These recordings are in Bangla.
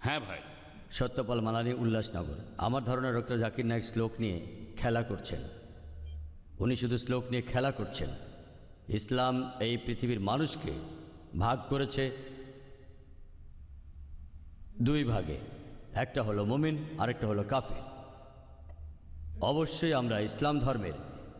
হ্যাঁ ভাই। সত্যপাল মালানি উল্লাসনগর। আমার ধারণা ডক্টর জাকির নায়ক শ্লোক নিয়ে খেলা করছেন। উনি শুধু শ্লোক নিয়ে খেলা করছেন। ইসলাম এই পৃথিবীর মানুষকে ভাগ করেছে দুই ভাগে। একটা হলো মুমিন, আরেকটা হলো কাফির। অবশ্যই আমরা ইসলাম ধর্মের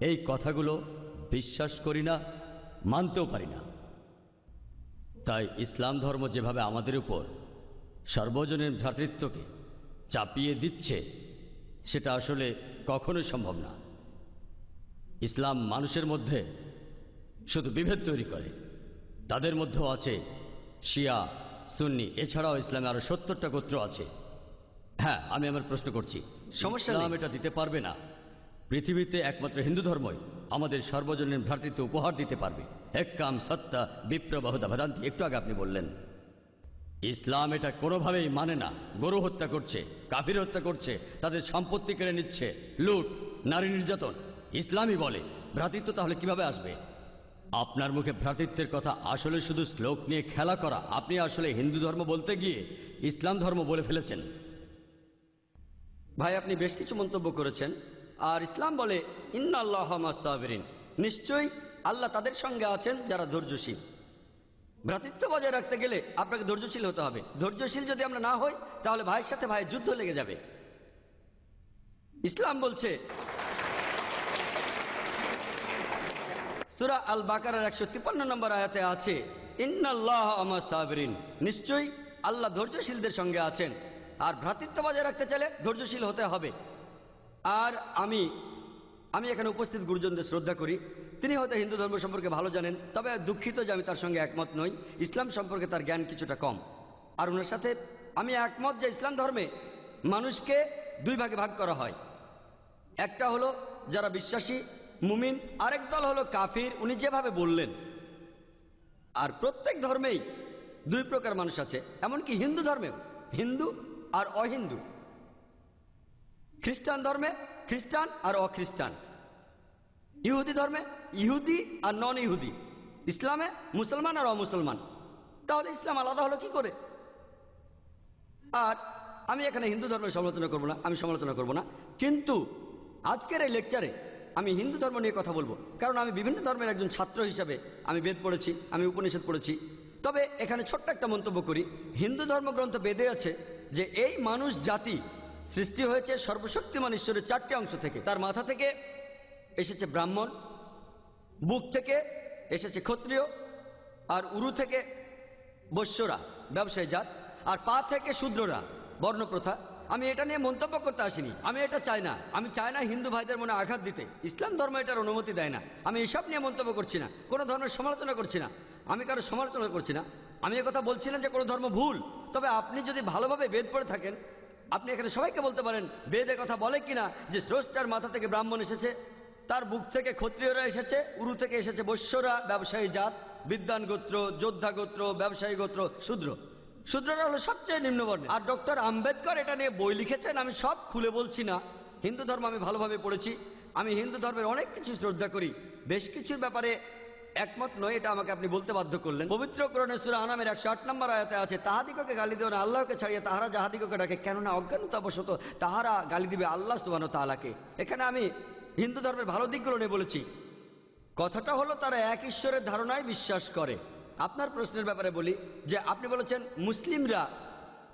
এই কথাগুলো বিশ্বাস করি না, মানতেও পারি না। তাই ইসলাম ধর্ম যেভাবে আমাদের উপর সর্বজনীন ভ্রাতৃত্বকে চাপিয়ে দিচ্ছে সেটা আসলে কখনোই সম্ভব না। ইসলাম মানুষের মধ্যে শুধু বিভেদ তৈরি করে। তাদের মধ্যেও আছে শিয়া সুন্নি এছাড়াও ইসলামে আরও সত্তরটা গোত্র আছে। হ্যাঁ আমি আমার প্রশ্ন করছি সমস্যা। ইসলাম এটা দিতে পারবে না? পৃথিবীতে একমাত্র হিন্দু ধর্মই আমাদের সর্বজনীন ভ্রাতৃত্ব উপহার দিতে পারবে। এক কাম সত্তা বিপ্র বহুদা ভেদান্তি একটু আগে আপনি বললেন। ইসলাম এটা কোনোভাবেই মানে না। গরু হত্যা করছে, কাফির হত্যা করছে, তাদের সম্পত্তি কেড়ে নিচ্ছে, লুট, নারী নির্যাতন। ইসলামই বলে, ভ্রাতৃত্ব তাহলে কীভাবে আসবে? আপনার মুখে ভ্রাতৃত্বের কথা আসলে শুধু শ্লোক নিয়ে খেলা করা। আপনি আসলে হিন্দু ধর্ম বলতে গিয়ে ইসলাম ধর্ম বলে ফেলেছেন। ভাই, আপনি বেশ কিছু মন্তব্য করেছেন। আর ইসলাম বলে ইন্না আল্লাহ নিশ্চয়ই আল্লাহ তাদের সঙ্গে আছেন যারা ধৈর্যশীল। ভ্রাতৃত্ব বজায় রাখতে গেলে আপনাকে ধৈর্যশীল হতে হবে। ধৈর্যশীল যদি আমরা না হই, তাহলে ভাইয়ের সাথে ভাইয়ের যুদ্ধ লেগে যাবে। ইসলাম বলছে, সুরা আল বাকারার একশো তিপ্পান্ন নম্বর আয়াতে আছে, ইন্নাল্লাহ নিশ্চয়ই আল্লাহ ধৈর্যশীলদের সঙ্গে আছেন। আর ভ্রাতৃত্ব বজায় রাখতে চাইলে ধৈর্যশীল হতে হবে। আর আমি আমি এখানে উপস্থিত গুরুজনদের শ্রদ্ধা করি। তিনি হয়তো হিন্দু ধর্ম সম্পর্কে ভালো জানেন, তবে দুঃখিত যে আমি তার সঙ্গে একমত নই। ইসলাম সম্পর্কে তার জ্ঞান কিছুটা কম। আর ওনার সাথে আমি একমত যে ইসলাম ধর্মে মানুষকে দুই ভাগে ভাগ করা হয়। একটা হলো যারা বিশ্বাসী, মুমিন, আরেক দল হলো কাফির, উনি যেভাবে বললেন। আর প্রত্যেক ধর্মেই দুই প্রকার মানুষ আছে, এমনকি হিন্দু ধর্মেও, হিন্দু আর অহিন্দু। খ্রিস্টান ধর্মে খ্রিস্টান আর অখ্রিস্টান। ইহুদি ধর্মে ইহুদি আর নন ইহুদি ইসলামে মুসলমান আর অমুসলমান। তাহলে ইসলাম আলাদা হলো কি করে? আর আমি এখানে হিন্দু ধর্মের সমালোচনা করব না, আমি সমালোচনা করব না। কিন্তু আজকের এই লেকচারে আমি হিন্দু ধর্ম নিয়ে কথা বলব। কারণ আমি বিভিন্ন ধর্মের একজন ছাত্র হিসাবে আমি বেদ পড়েছি, আমি উপনিষদ পড়েছি। তবে এখানে ছোট্ট একটা মন্তব্য করি। হিন্দু ধর্মগ্রন্থ বেদে আছে যে, এই মানুষ জাতি সৃষ্টি হয়েছে সর্বশক্তিমান ঈশ্বরের চারটি অংশ থেকে। তার মাথা থেকে এসেছে ব্রাহ্মণ, বুক থেকে এসেছে ক্ষত্রিয়, আর উরু থেকে বৈশ্যরা, ব্যবসায়ী জাত, আর পা থেকে শূদ্ররা, বর্ণপ্রথা। আমি এটা নিয়ে মন্তব্য করতে আসিনি। আমি এটা চাই না। আমি চাই না হিন্দু ভাইদের মনে আঘাত দিতে। ইসলাম ধর্ম এটার অনুমতি দেয় না। আমি এসব নিয়ে মন্তব্য করছি না। কোনো ধর্মের সমালোচনা করছি না। আমি কারও সমালোচনা করছি না। আমি কথা বলছি না যে কোনো ধর্ম ভুল। তবে আপনি যদি ভালোভাবে বেদ পড়ে থাকেন আপনি এখানে সবাইকে বলতে পারেন, বেদে কথা বলে কিনা, যে স্রষ্টার মাথা থেকে ব্রাহ্মণ এসেছে, তার বুক থেকে ক্ষত্রিয়রা এসেছে, উরু থেকে এসেছে বৈশ্যরা, ব্যবসায়ী জাত বিদ্যান গোত্র, যোদ্ধা গোত্র, ব্যবসায়ী গোত্র, শূদ্র। শূদ্ররা হলো সবচেয়ে নিম্নবর্ণ আর ডক্টর আম্বেদকর এটা নিয়ে বই লিখেছেন, আমি সব খুলে বলছি না। হিন্দু ধর্ম আমি ভালোভাবে পড়েছি। আমি হিন্দু ধর্মের অনেক কিছু শ্রদ্ধা করি। বেশ কিছুর ব্যাপারে একমত নয়, এটা আমাকে আপনি বলতে বাধ্য করলেন। পবিত্র করণে সুরা আনামের একশো আট নম্বর আয়াতে আছে, তাহাদিগকে গালি দেও না, আল্লাহকে ছাড়িয়ে তাহারা যাহাদিগকে ডাকে, কেননা অজ্ঞানতাবশত তাহারা গালি দিবে আল্লাহ সুবান তালাকে এখানে আমি হিন্দু ধর্মের ভালো দিকগুলো নিয়ে বলেছি। কথাটা হলো, তারা এক ঈশ্বরের ধারণায় বিশ্বাস করে। আপনার প্রশ্নের ব্যাপারে বলি যে, আপনি বলেছেন মুসলিমরা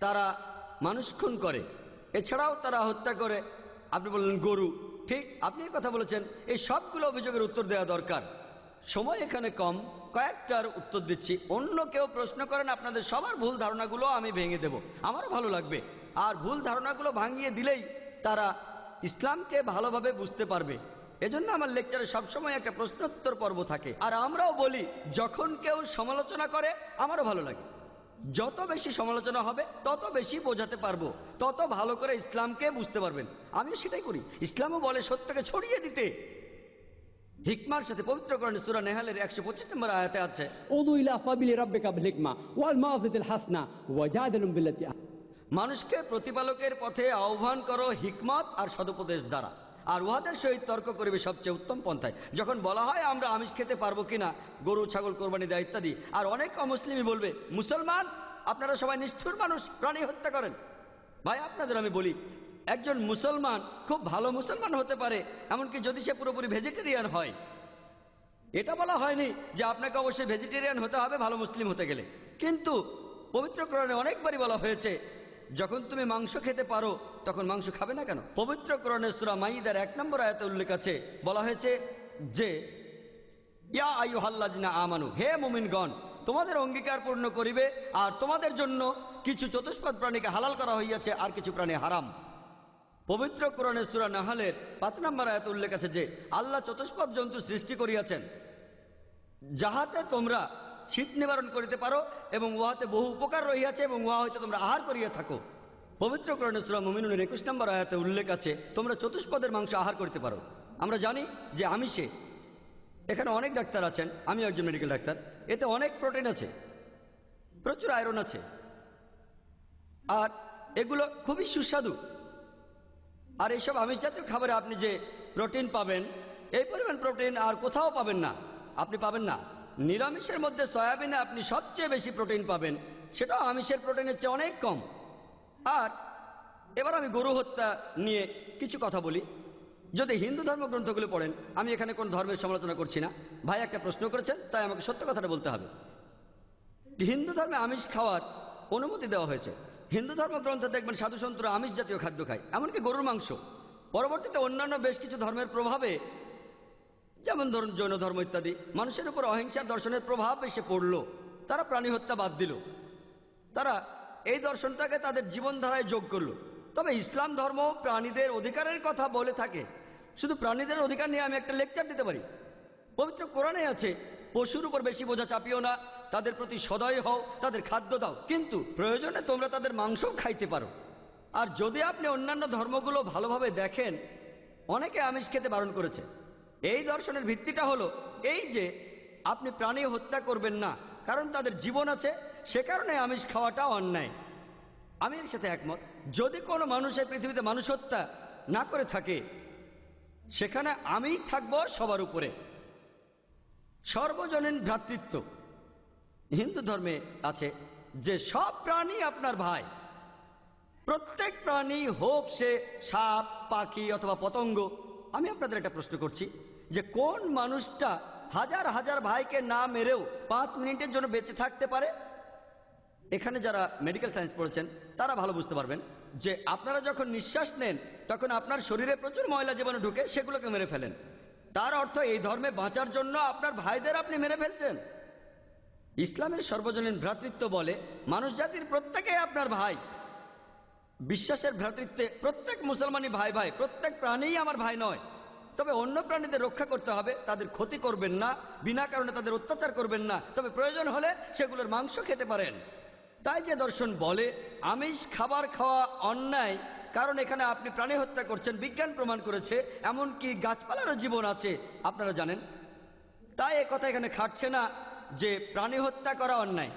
তারা মানুষ খুন করে, এছাড়াও তারা হত্যা করে। আপনি বললেন গরু, ঠিক, আপনি কথা বলেছেন। এই সবগুলো অভিযোগের উত্তর দেওয়া দরকার। সময় এখানে কম, কয়েকটার উত্তর দিচ্ছি। অন্য কেউ প্রশ্ন করেন, আপনাদের সবার ভুল ধারণাগুলো আমি ভেঙে দেব। আমারও ভালো লাগবে। আর ভুল ধারণাগুলো ভাঙিয়ে দিলেই তারা ইসলামকে ভালোভাবে বুঝতে পারবে। এজন্য আমার লেকচারে সবসময় একটা প্রশ্নোত্তর পর্ব থাকে। আর আমরাও বলি, যখন কেউ সমালোচনা করে, আমারও ভালো লাগে। যত বেশি সমালোচনা হবে, তত বেশি বোঝাতে পারব। তত ভালো করে ইসলামকে বুঝতে পারবেন। আমিও সেটাই করি। ইসলামও বলে সত্যকে ছড়িয়ে দিতে। হিকমার সাথে পবিত্র করণে সুরা নেহালের একশো পঁচিশ নম্বর আয়াতে আছে ওয়াল হাসনা মানুষকে প্রতিপালকের পথে আহ্বান করো হিকমত আর সদুপদেশ দ্বারা। আর উহাদের সহিত তর্ক করবে সবচেয়ে উত্তম পন্থায়। যখন বলা হয় আমরা আমিষ খেতে পারব কিনা গরু ছাগল কোরবানি দেয় ইত্যাদি আর অনেক অমুসলিমই বলবে মুসলমান আপনারা সবাই নিষ্ঠুর মানুষ প্রাণী হত্যা করেন। ভাই আপনাদের আমি বলি একজন মুসলমান খুব ভালো মুসলমান হতে পারে, এমনকি যদি সে পুরোপুরি ভেজিটেরিয়ান হয়। এটা বলা হয়নি যে আপনাকে অবশ্যই ভেজিটেরিয়ান হতে হবে ভালো মুসলিম হতে গেলে। কিন্তু পবিত্র কোরআনে অনেকবারই বলা হয়েছে, যখন তুমি মাংস খেতে পারো, তখন মাংস খাবে না কেন? পবিত্র কোরআনের সুরা মাইদার এক নম্বর আয়াতে উল্লেখ আছে, বলা হয়েছে যে, ইয়া আয়ু হাল্লাজিনা আমানু, হে মোমিনগণ, তোমাদের অঙ্গীকার পূর্ণ করিবে, আর তোমাদের জন্য কিছু চতুষ্পদ প্রাণীকে হালাল করা হইয়াছে, আর কিছু প্রাণী হারাম। পবিত্র কোরআনের সুরা নাহালের পাঁচ নম্বর আয়াত উল্লেখ আছে যে, আল্লাহ চতুষ্পদ জন্তু সৃষ্টি করিয়াছেন। যাহাতে তোমরা শীত নিবারণ করিতে পারো এবং উহাতে বহু উপকার রহিয়াছে এবং উহা হইতে তোমরা আহার করিয়া থাকো। পবিত্র কোরআনের সুরা মুমিনুনের একুশ নম্বর আয়াতে উল্লেখ আছে, তোমরা চতুষ্পদের মাংস আহার করতে পারো। আমরা জানি যে আমিষে, এখানে অনেক ডাক্তার আছেন আমি একজন মেডিকেল ডাক্তার, এতে অনেক প্রোটিন আছে, প্রচুর আয়রন আছে। আর এগুলো খুবই সুস্বাদু। আর এইসব আমিষ জাতীয় খাবারে আপনি যে প্রোটিন পাবেন, এই পরিমাণ প্রোটিন আর কোথাও পাবেন না। আপনি পাবেন না। নিরামিষের মধ্যে সয়াবিনে আপনি সবচেয়ে বেশি প্রোটিন পাবেন, সেটাও আমিষের প্রোটিনের চেয়ে অনেক কম। আর এবার আমি গরু হত্যা নিয়ে কিছু কথা বলি। যদি হিন্দু ধর্মগ্রন্থগুলো পড়েন, আমি এখানে কোন ধর্মের সমালোচনা করছি না। ভাই একটা প্রশ্ন করেছেন, তাই আমাকে সত্য কথাটা বলতে হবে। হিন্দু ধর্মে আমিষ খাওয়ার অনুমতি দেওয়া হয়েছে। হিন্দু ধর্মগ্রন্থে দেখবেন সাধু সন্তরা আমিষ জাতীয় খাদ্য খায়, এমনকি গরুর মাংস। পরবর্তীতে অন্যান্য বেশ কিছু ধর্মের প্রভাবে, যেমন ধরুন জৈন ধর্ম ইত্যাদি, মানুষের উপর অহিংসার দর্শনের প্রভাব এসে পড়ল। তারা প্রাণী হত্যা বাদ দিল। তারা এই দর্শনটাকে তাদের জীবনধারায় যোগ করল। তবে ইসলাম ধর্ম প্রাণীদের অধিকারের কথা বলে থাকে। শুধু প্রাণীদের অধিকার নিয়ে আমি একটা লেকচার দিতে পারি। পবিত্র কোরআনে আছে, পশুর উপর বেশি বোঝা চাপিও না তাদের প্রতি সদয় হও, তাদের খাদ্য দাও। কিন্তু প্রয়োজনে তোমরা তাদের মাংসও খাইতে পারো। আর যদি আপনি অন্যান্য ধর্মগুলো ভালোভাবে দেখেন, অনেকে আমিষ খেতে বারণ করেছে। এই দর্শনের ভিত্তিটা হলো, এই যে আপনি প্রাণী হত্যা করবেন না, কারণ তাদের জীবন আছে, সে কারণে আমিষ খাওয়াটা অন্যায়। আমি এর সাথে একমত। যদি কোনো মানুষের পৃথিবীতে মানুষ হত্যা না করে থাকে, সেখানে আমিই থাকব সবার উপরে। সর্বজনীন ভ্রাতৃত্ব। হিন্দু ধর্মে আছে যে সব প্রাণী আপনার ভাই। প্রত্যেক প্রাণী হোক সে সাপ, পাখি অথবা পতঙ্গ, আমি আপনাদের একটা প্রশ্ন করছি যে কোন মানুষটা হাজার হাজার ভাইকে না মেরেও পাঁচ মিনিটের জন্য বেঁচে থাকতে পারে? এখানে যারা মেডিকেল সায়েন্স পড়েছেন, তারা ভালো বুঝতে পারবেন যে আপনারা যখন নিঃশ্বাস নেন, তখন আপনার শরীরে প্রচুর ময়লা জীবাণু ঢুকে সেগুলোকে মেরে ফেলেন। তার অর্থ এই ধর্মে বাঁচার জন্য আপনার ভাইদের আপনি মেরে ফেলছেন। ইসলামের সর্বজনীন ভ্রাতৃত্ব বলে মানুষ জাতির প্রত্যেকেই আপনার ভাই। বিশ্বাসের ভ্রাতৃত্বে প্রত্যেক মুসলমানই ভাই ভাই, প্রত্যেক প্রাণীই আমার ভাই নয়। তবে অন্য প্রাণীদের রক্ষা করতে হবে, তাদের ক্ষতি করবেন না, বিনা কারণে তাদের অত্যাচার করবেন না। তবে প্রয়োজন হলে সেগুলোর মাংস খেতে পারেন। তাই যে দর্শন বলে, আমিষ খাবার খাওয়া অন্যায়, কারণ এখানে আপনি প্রাণী হত্যা করছেন, বিজ্ঞান প্রমাণ করেছে, এমনকি গাছপালারও জীবন আছে। আপনারা জানেন? তাই এ কথা এখানে খাটছে না। যে প্রাণী হত্যা করা অন্যায়।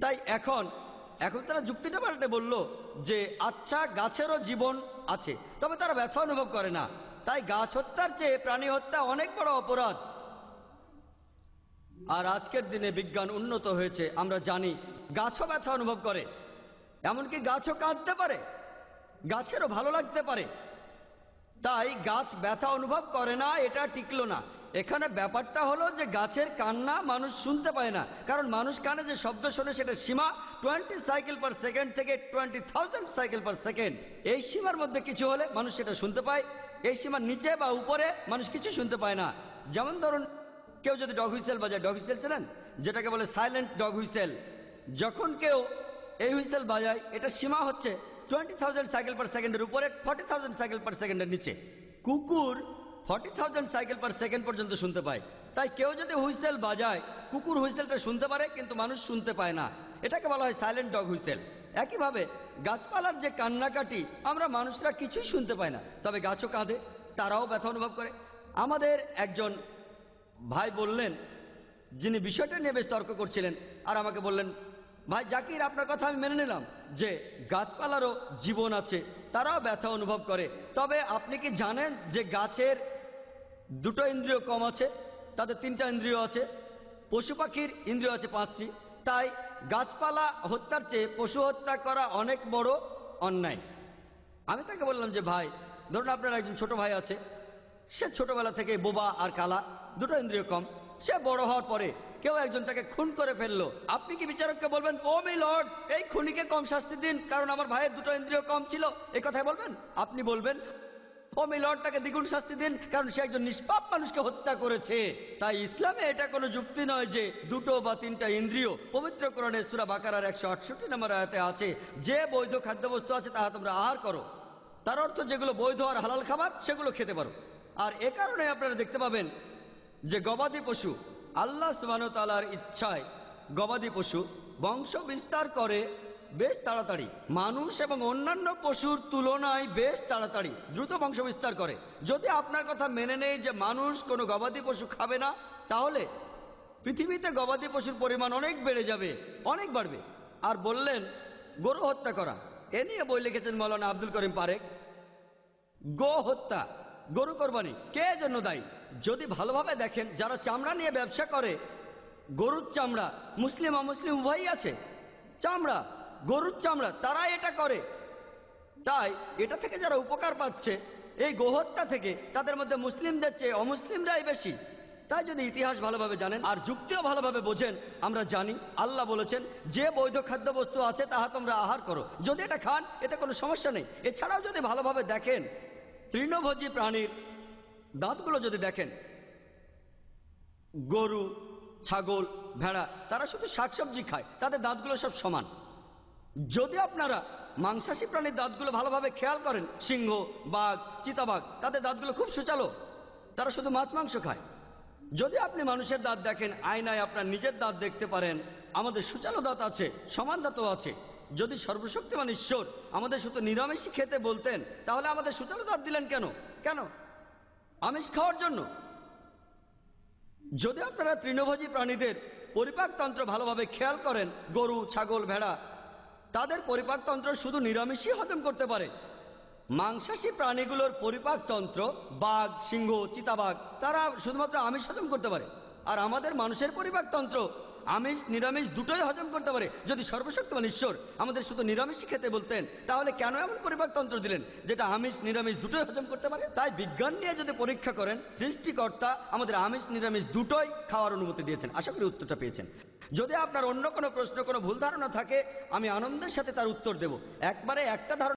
তাই এখন এখন তারা যুক্তিটা পাল্টে বলল যে আচ্ছা গাছেরও জীবন আছে, তবে তারা ব্যথা অনুভব করে না। তাই গাছ হত্যার চেয়ে প্রাণী হত্যা অনেক বড় অপরাধ। আর আজকের দিনে বিজ্ঞান উন্নত হয়েছে, আমরা জানি, গাছও ব্যথা অনুভব করে। এমনকি গাছও কাঁদতে পারে, গাছেরও ভালো লাগতে পারে। তাই গাছ ব্যথা অনুভব করে না, এটা টিকলো না। এখানে ব্যাপারটা হলো যে গাছের কান্না মানুষ শুনতে পায় না। কারণ মানুষ কানে যে শব্দ শোনে সেটা সীমা টোয়েন্টি সাইকেল পার সেকেন্ড থেকে twenty thousand cycle per second. এই সীমার মধ্যে কিছু হলে মানুষ সেটা শুনতে পায়। এই সীমার নিচে বা উপরে মানুষ কিছু শুনতে পায় না। যেমন ধরুন, কেউ যদি ডগ হুইসেল বাজায়, ডগ হুইসেল চেনেন? যেটাকে বলে সাইলেন্ট ডগ হুইসেল। যখন কেউ এই হুইসেল বাজায়, এটা সীমা হচ্ছে। টোয়েন্টি থাউজেন্ড সাইকেল পার সেকেন্ডের উপরে ফর্টি থাউজেন্ড সাইকেল পার সেকেন্ডের নিচে। কুকুর forty thousand cycle per second পর্যন্ত শুনতে পায়। তাই কেউ যদি হুইসেল বাজায়, কুকুর হুইসেলটা শুনতে পারে, কিন্তু মানুষ শুনতে পায় না। এটাকে বলা হয় সাইলেন্ট ডগ হুইসেল। একইভাবে গাছপালার যে কান্নাকাটি, আমরা মানুষরা কিছুই শুনতে পাই না। তবে গাছও কাঁদে, তারাও ব্যথা অনুভব করে। আমাদের একজন ভাই বললেন, যিনি বিষয়টা নিয়ে বেশ তর্ক করছিলেন, আর আমাকে বললেন ভাই জাকির, আপনার কথা আমি মেনে নিলাম যে গাছপালারও জীবন আছে, তারাও ব্যথা অনুভব করে। তবে আপনি কি জানেন যে গাছের দুটো ইন্দ্রিয় কম আছে? তাদের তিনটা ইন্দ্রিয় আছে, পশু পাখির ইন্দ্রিয় আছে পাঁচটি। তাই গাছপালা হত্যার চেয়ে পশু হত্যা করা অনেক বড় অন্যায়। আমি তাকে বললাম যে, ভাই, ধরুন আপনার একজন ছোট ভাই আছে, সে ছোটবেলা থেকে বোবা আর কালা, দুটো ইন্দ্রিয় কম। সে বড় হওয়ার পরে কেউ একজন তাকে খুন করে ফেলল। আপনি কি বিচারককে বলবেন, ও মি লর্ড, এই খুনিকে কম শাস্তি দিন, কারণ আমার ভাইয়ের দুটো ইন্দ্রিয় কম ছিল এই কথাই বলবেন? আপনি বলবেন, ও মি লর্ড, তাকে দ্বিগুণ শাস্তি দিন, কারণ সে একজন নিষ্পাপ মানুষকে হত্যা করেছে তাই ইসলামে এটা কোনো যুক্তি নয় যে দুটো বা তিনটা ইন্দ্রিয় পবিত্র কোরআনের সুরা বাকারার একশো আটষট্টি নম্বর আয়াতে আছে, যে বৈধ খাদ্যবস্তু আছে তাহা তোমরা আহার করো। তার অর্থ যেগুলো বৈধ আর হালাল খাবার, সেগুলো খেতে পারো। আর এ কারণে আপনারা দেখতে পাবেন যে গবাদি পশু আল্লাহ সুবাহতালার ইচ্ছায় গবাদি পশু বংশ বিস্তার করে বেশ তাড়াতাড়ি। মানুষ এবং অন্যান্য পশুর তুলনায় বেশ তাড়াতাড়ি দ্রুত বংশ বিস্তার করে। যদি আপনার কথা মেনে নেই যে মানুষ কোনো গবাদি পশু খাবে না, তাহলে পৃথিবীতে গবাদি পশুর পরিমাণ অনেক বেড়ে যাবে, অনেক বাড়বে। আর বললেন, গরু হত্যা করা। এ নিয়ে বই লিখেছেন মৌলানা আব্দুল করিম পারেক। গো হত্যা, গরু কোরবানি, কে জন্য দায়ী? যদি ভালোভাবে দেখেন, যারা চামড়া নিয়ে ব্যবসা করে, গরুর চামড়া, মুসলিম, অমুসলিম উভয়ই আছে। চামড়া, গরুর চামড়া তারা এটা করে। তাই এটা থেকে যারা উপকার পাচ্ছে, এই গোহত্যা থেকে তাদের মধ্যে মুসলিমদের চেয়ে অমুসলিমরাই বেশি। তাই যদি ইতিহাস ভালোভাবে জানেন আর যুক্তিও ভালোভাবে বোঝেন, আমরা জানি, আল্লাহ বলেছেন, যে বৈধ খাদ্যবস্তু আছে তাহা তোমরা আহার করো। যদি এটা খান, এতে কোনো সমস্যা নেই। এছাড়াও যদি ভালোভাবে দেখেন, তৃণভোজী প্রাণীর দাঁতগুলো যদি দেখেন, গরু, ছাগল, ভেড়া, তারা শুধু শাকসবজি খায়, তাদের দাঁতগুলো সব সমান। যদি আপনারা মাংসাশী প্রাণীর দাঁতগুলো ভালোভাবে খেয়াল করেন, সিংহ, বাঘ, চিতাবাঘ, তাদের দাঁতগুলো খুব সুচালো, তারা শুধু মাছ, মাংস খায়। যদি আপনি মানুষের দাঁত দেখেন, আয়নায় আপনার নিজের দাঁত দেখতে পারেন, আমাদের সুচালো দাঁত আছে, সমান দাঁতও আছে। যদি সর্বশক্তিমান ঈশ্বর আমাদের শুধু নিরামিষই খেতে বলতেন, তাহলে আমাদের সুচালো দাঁত দিলেন কেন? কেন? আমিষ খাওয়ার জন্য। যদি আপনারা তৃণভোজী প্রাণীদের পরিপাকতন্ত্র ভালোভাবে খেয়াল করেন, গরু, ছাগল, ভেড়া, তাদের পরিপাকতন্ত্র শুধু নিরামিষই হজম করতে পারে। মাংসাশী প্রাণীগুলোর পরিপাকতন্ত্র বাঘ, সিংহ, চিতাবাঘ, তারা শুধুমাত্র আমিষ হজম করতে পারে। আর আমাদের মানুষের পরিপাকতন্ত্র আমিষ, নিরামিষ দুটোই হজম করতে পারে। যদি সর্বশক্তিমান ঈশ্বর আমাদের শুধু নিরামিষই খেতে বলতেন, তাহলে কেন এমন পরিপাকতন্ত্র দিলেন? যেটা আমিষ, নিরামিষ দুটোই হজম করতে পারে? তাই বিজ্ঞান নিয়ে যদি পরীক্ষা করেন, সৃষ্টিকর্তা আমাদের আমিষ, নিরামিষ দুটোই খাওয়ার অনুমতি দিয়েছেন। আশা করি উত্তরটা পেয়েছেন। যদি আপনার অন্য কোনো প্রশ্ন, কোনো ভুল ধারণা থাকে, আমি আনন্দের সাথে তার উত্তর দেব। একবারে একটা ধারণা